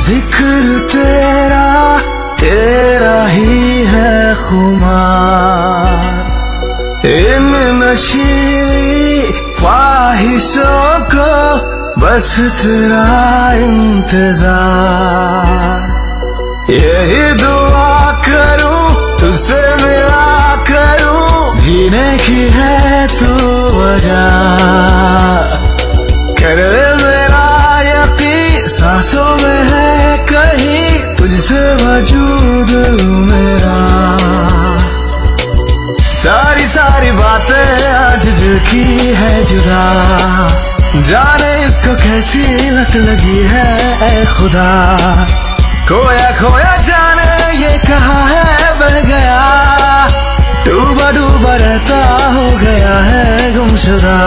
ज़िक्र तेरा तेरा ही है खुमार। इन नशीली ख्वाहिशों को बस तेरा इंतज़ार। यही दुआ करूँ, तुझसे मिला करूँ, जीने की है तू वजह। कर मेरा सांसों में है कहीं तुझसे वजूद मेरा। सारी सारी बातें आज दिल की है जुदा। जाने इसको कैसी लत लगी है ऐ खुदा। खोया खोया जाने ये कहा है, बह गया। डूबा डूबा रहता हो गया है गुमशुदा।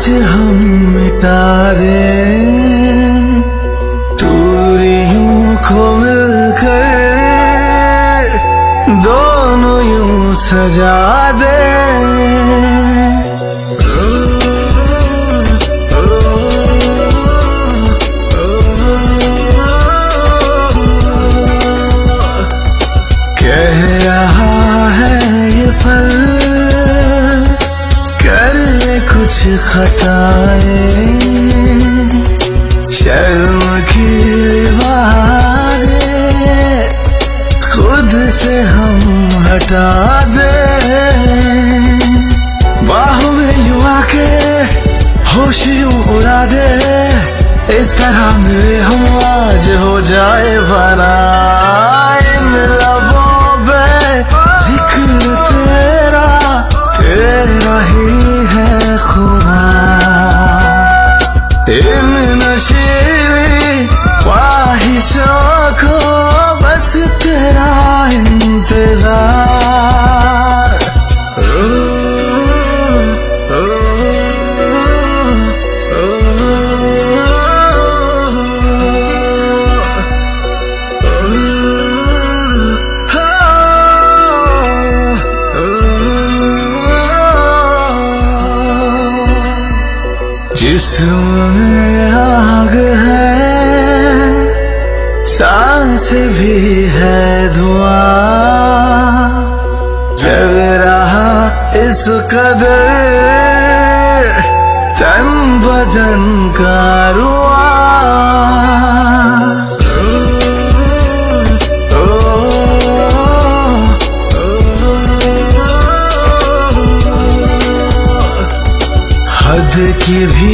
आज हम मिटा दे। दूरियों को मिलकर दोनों यूँ सजा दे। कुछ खताएँ शर्म की खुद से हम हटा दे। बाहों में यूँ आके होश उड़ा दे। इस तरह मिले हम आज हो जाए भरा बस तेरा इंतज़ार। जिस्म आग है सांस भी है धुआँ। जग रहा इस कदर तन बदन का रुआ। हद की भी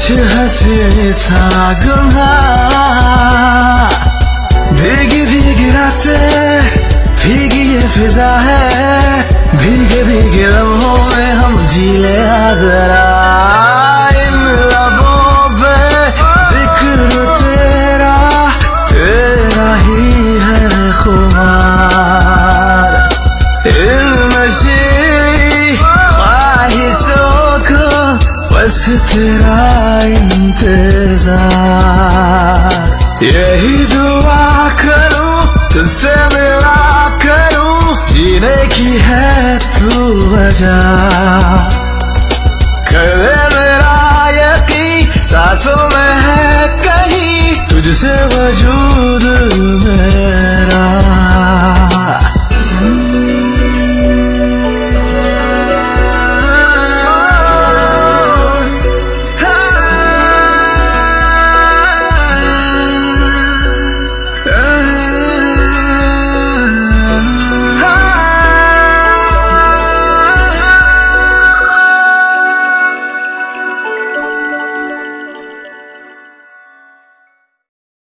कुछ हँसी सा गुना भीगी भीगी रातें, भीगी ये फिजा है। भीगे भीगे लम्हों में हम जी ले जरा। इन लबों पे ज़िक्र तेरा तेरा ही है खुमार। इन ख्वाहिशों को बस तेरा यही दुआ करूँ, तुझसे मिला करूँ, जीने की है तू वजह। कर ले मेरा यकीन, सांसों में है कहीं तुझसे वजूद।